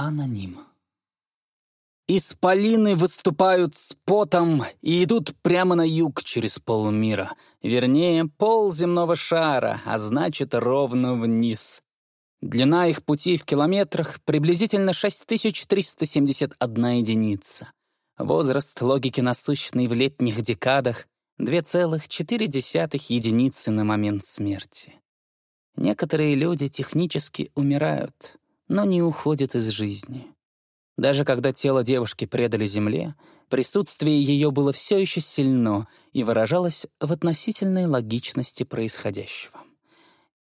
Аноним. Исполины выступают с потом и идут прямо на юг через полмира. Вернее, пол земного шара, а значит, ровно вниз. Длина их пути в километрах приблизительно 6371 единица. Возраст логики насущный в летних декадах — 2,4 единицы на момент смерти. Некоторые люди технически умирают, но не уходят из жизни. Даже когда тело девушки предали земле, присутствие ее было все еще сильно и выражалось в относительной логичности происходящего.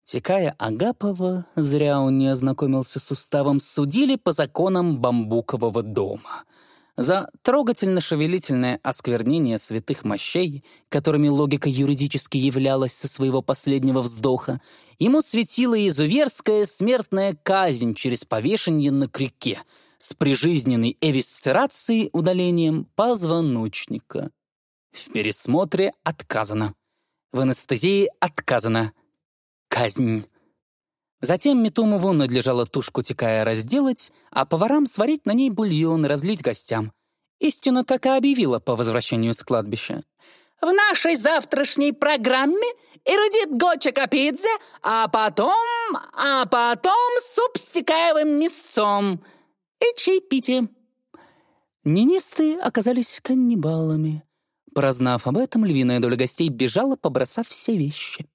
Текая Агапова, зря он не ознакомился с уставом, судили по законам бамбукового дома — за трогательно-шевелительное осквернение святых мощей, которыми логика юридически являлась со своего последнего вздоха, ему светила изуверская смертная казнь через повешение на крюке с прижизненной эвисцерацией удалением позвоночника. В пересмотре отказано. В анестезии отказано. Казнь. Затем Метумову надлежало тушку текая разделать, а поварам сварить на ней бульон и разлить гостям. Истина так и объявила по возвращению с кладбища. «В нашей завтрашней программе эрудит Гоча Капидзе, а потом... а потом суп с текаевым мясцом и чаепитие». Нинисты оказались каннибалами. Прознав об этом, львиная доля гостей бежала, побросав все вещи.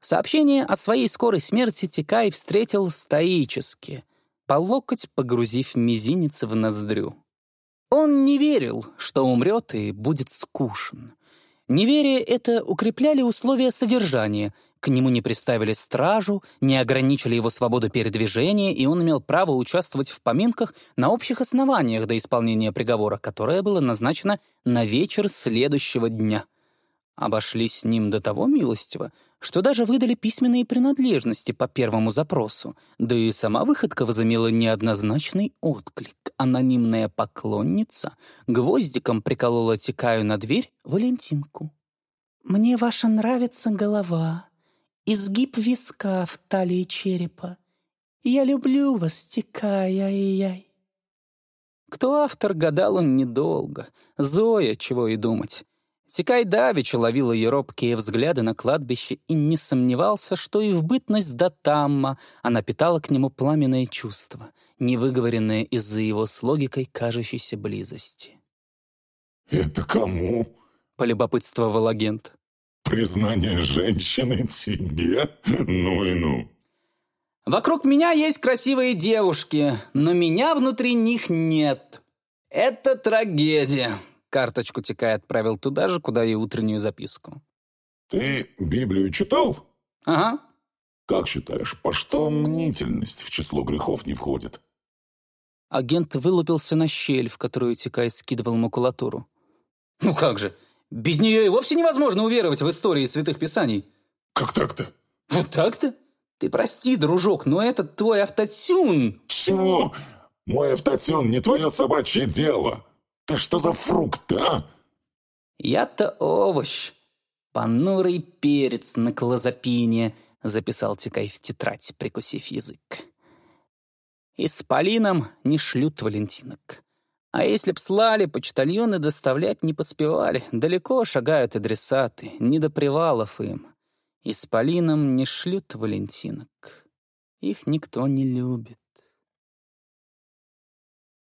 Сообщение о своей скорой смерти Тикай встретил стоически, по локоть погрузив мизинец в ноздрю. Он не верил, что умрет и будет скушен. Неверие это укрепляли условия содержания. К нему не приставили стражу, не ограничили его свободу передвижения, и он имел право участвовать в поминках на общих основаниях до исполнения приговора, которое было назначено на вечер следующего дня. Обошлись с ним до того милостиво, что даже выдали письменные принадлежности по первому запросу, да и сама выходка возымела неоднозначный отклик. Анонимная поклонница гвоздиком приколола текаю на дверь Валентинку. «Мне ваша нравится голова, изгиб виска в талии черепа. Я люблю вас, текая, ай-яй». Кто автор, гадал он недолго. Зоя, чего и думать. Тикай давеча ловил ее робкие взгляды на кладбище и не сомневался, что и в бытность до Тамма она питала к нему пламенное чувство, невыговоренное из-за его с логикой кажущейся близости. «Это кому?» — полюбопытствовал агент. «Признание женщины тебе? Ну и ну!» «Вокруг меня есть красивые девушки, но меня внутри них нет. Это трагедия», Карточку Тикай отправил туда же, куда и утреннюю записку. «Ты Библию читал?» «Ага». «Как считаешь, по что мнительность в число грехов не входит?» Агент вылупился на щель, в которую Тикай скидывал макулатуру. «Ну как же, без нее и вовсе невозможно уверовать в истории святых писаний». «Как так-то?» «Вот так-то? Ты прости, дружок, но это твой автотюн». «Чего? Мой автотюн не твое собачье дело. Ты что за фрукт, а? Я-то овощ. Понурый перец на клозапине, записал Тикай в тетрадь, прикусив язык. И с Полином не шлют валентинок. А если б слали, почтальоны доставлять не поспевали. Далеко шагают адресаты, не до привалов им. И с Полином не шлют валентинок. Их никто не любит.